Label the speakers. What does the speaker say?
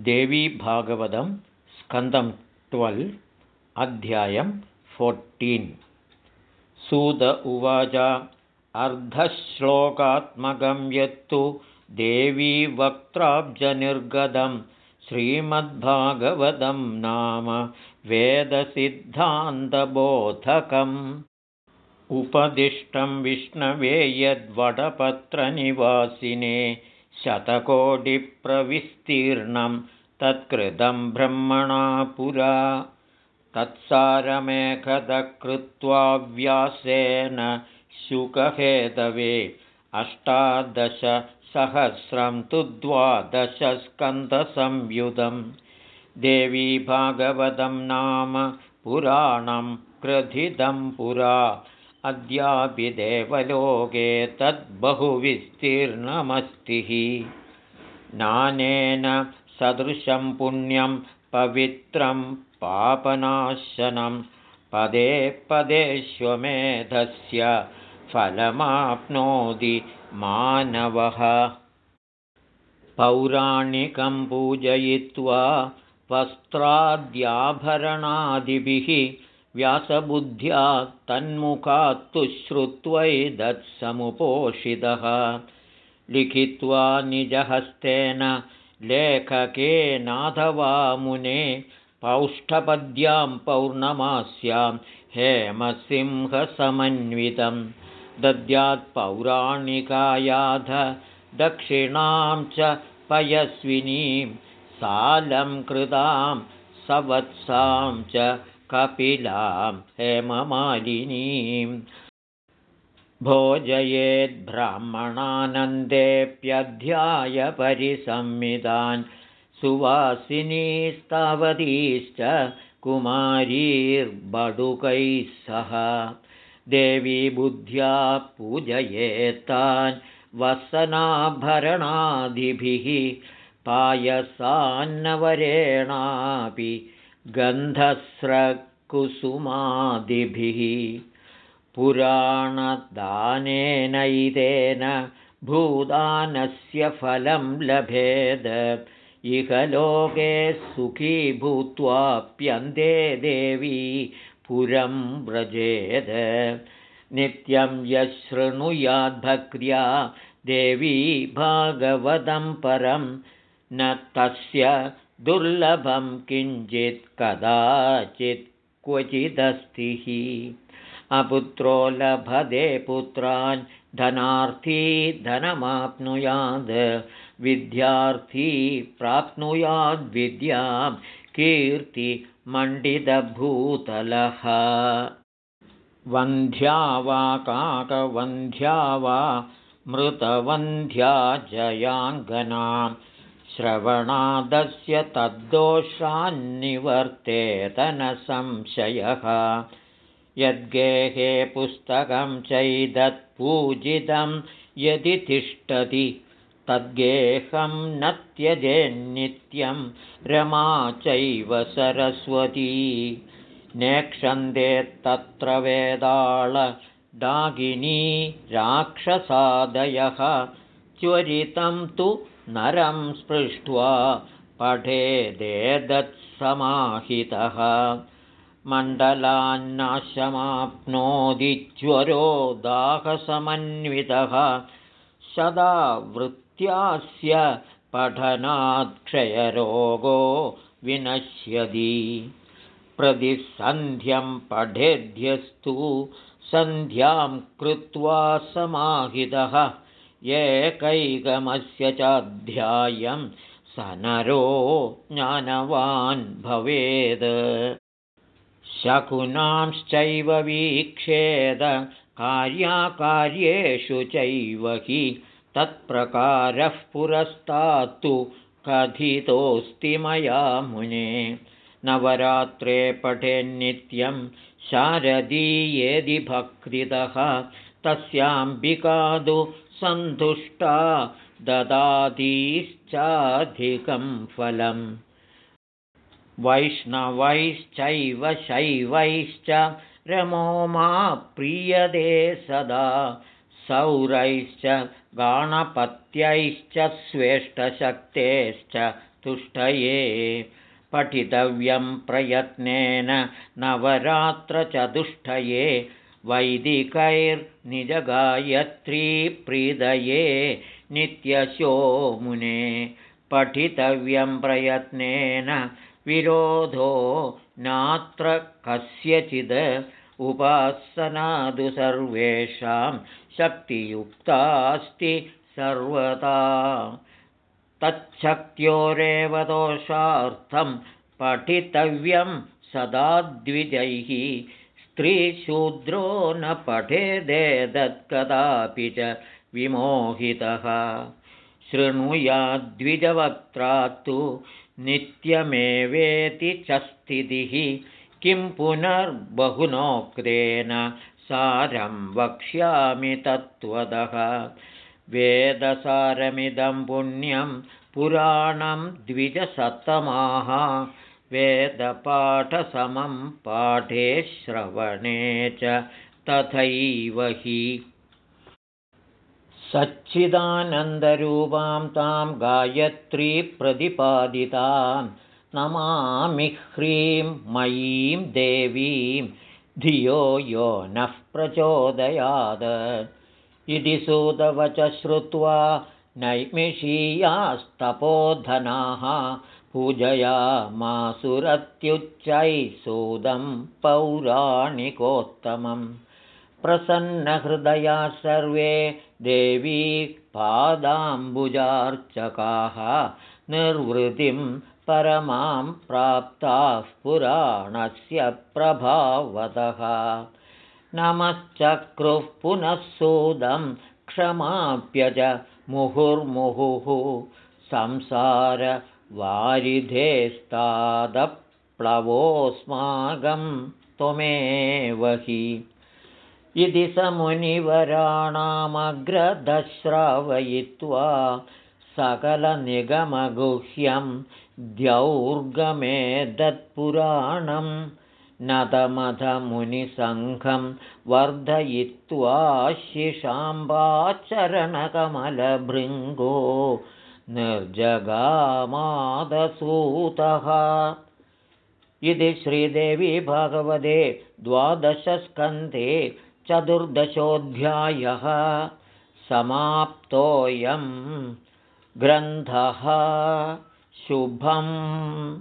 Speaker 1: देवीभागवतं स्कन्दं twelve अध्यायं fourteen. सुद उवाच अर्धश्लोकात्मकं यत्तु देवी वक्त्राब्जनिर्गतं श्रीमद्भागवतं नाम वेदसिद्धान्तबोधकम्। उपदिष्टं विष्णवे यद्वडपत्रनिवासिने शतकोटिप्रविस्तीर्णं तत्कृतं ब्रह्मणा पुरा। तत्सारमेकदकृत्वा व्यासेन शुकहेतवे अष्टादशसहस्रं तु द्वादशस्कन्धसंयुधं देवी भागवतं नाम पुराणं कृथितं पुरा अद्यापि देवलोके तद्बहुविस्तीर्णमस्ति। नानेन सदृशं पुण्यं पवित्रं पापनाशनं पदे पदेष्वमेधस्य फलमाप्नोति मानवः। पौराणिकं पूजयित्वा वस्त्राद्याभरणादिभिः व्यासबुद्ध्या तन्मुखात्तु श्रुत्वैदत्समुपोषितः। लिखित्वा निजहस्तेन लेखकेनाथवा मुने पौष्ठपद्यां पौर्णमास्यां हेमसिंहसमन्वितं। दद्यात्पौराणिकायाध दक्षिणां च पयस्विनीं सालं कृतां सवत्सां च कपिलां हेममालिनीं भोजयेद्ब्राह्मणानन्देऽप्यध्यायपरिसंमितान् सुवासिनीस्तावतीश्च कुमारीर्बडुकैः सह देवी बुद्ध्या पूजयेत्तान् वसनाभरणादिभिः पायसान्नवरेणापि गन्धस्रकुसुमादिभिः पुराणदानेनैतेन भूदानस्य फलं लभेद। इह लोके सुखी भूत्वाप्यन्ते देवी पुरं व्रजेद। नित्यं यशृणुयाद्भक्र्या देवी भागवतं परं न तस्य दुर्लभं किञ्चित् कदाचित् क्वचिदस्ति। अपुत्रो लभते पुत्रान् धनार्थी धनमाप्नुयाद् विद्यार्थी प्राप्नुयाद्विद्यां कीर्तिमण्डितभूतलः वन्ध्या वा काकवन्ध्या वा मृतवन्ध्या जयाङ्गनाम् श्रवणादस्य तद्दोषान्निवर्तेतनसंशयः। यद्गेहे पुस्तकं चैदत्पूजितं यदि तिष्ठति तद्गेहं न त्यजेन्नित्यं रमा चैव सरस्वती। नेक्षन्दे तत्र वेदाळडागिनी राक्षसादयः त्वरितं तु नरं स्पृष्ट्वा पठेदेदत्समाहितः मण्डलान्नाशमाप्नोदिज्वरो दाहसमन्वितः। सदा वृत्त्यास्य पठनात्क्षयरोगो विनश्यति। प्रतिसन्ध्यं पठेद्यस्तु सन्ध्यां कृत्वा समाहितः एकैकमस्य चाध्यायं स नरो ज्ञानवान् भवेद्। शकुनांश्चैव वीक्षेद कार्याकार्येषु चैव हि तत्प्रकारः पुरस्तात्तु कथितोऽस्ति मया मुने। नवरात्रे पठेन्नित्यं शारदीयेदि भक्तितः तस्याम्बिकादु सन्तुष्टा ददातीश्चाधिकं फलम्। वैष्णवैश्चैव शैवैश्च रमो मा प्रीयते सदा। सौरैश्च गाणपत्यैश्च स्वेष्टशक्तेश्च तुष्टये। पठितव्यं प्रयत्नेन नवरात्रचतुष्टये वैदिकैर्निजगायत्रीप्रीदये नित्यशो मुने पठितव्यं प्रयत्नेन विरोधो नात्र कस्यचिद् उपासनादु सर्वेषां शक्तियुक्तास्ति सर्वदा। तच्छक्त्योरेव दोषार्थं पठितव्यं सदा द्विजैः स्त्रीशूद्रो न पठेदेदत्कदापि च विमोहितः। शृणुयाद्विजवक्त्रा तु नित्यमेवेति च स्थितिः किं पुनर्बहुनोक्तेन सारं वक्ष्यामि तत्त्वदः। वेदसारमिदं पुण्यं पुराणं द्विजसत्तमाः वेदपाठसमं पाठे श्रवणे च तथैव हि। सच्चिदानन्दरूपां तां गायत्रीप्रतिपादितां नमामि ह्रीं मयीं देवीं धियो यो नः प्रचोदयात्। इति सुतवच श्रुत्वा नैमिषीयास्तपोधनाः पूजयामासुरत्युच्चैः सुदं पौराणिकोत्तमम् प्रसन्नहृदया सर्वे देवी पादाम्बुजार्चकाः निर्वृतिं परमां प्राप्ताः पुराणस्य प्रभावतः। नमश्चक्रुः पुनः सुदं क्षमाप्य च मुहुर्मुहुः संसारवारिधेस्तादप्लवोऽस्माकं त्वमेव हि। इति स मुनिवराणामग्रदश्रावयित्वा सकलनिगमगुह्यं द्यौर्गमेदत्पुराणं नतमथमुनिसङ्घं वर्धयित्वा शिशाम्बाचरणकमलभृङ्गो निर्जगामादसूतः। इति श्रीदेवी भगवते द्वादशस्कन्धे चतुर्दशोऽध्यायः। समाप्तोऽयं ग्रन्थः। शुभम्